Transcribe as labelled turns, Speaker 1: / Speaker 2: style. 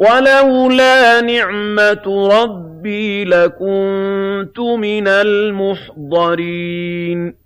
Speaker 1: وَلَوْلَا نِعْمَةُ رَبِّي لَكُنتُ مِنَ الْمُحْضَرِينَ.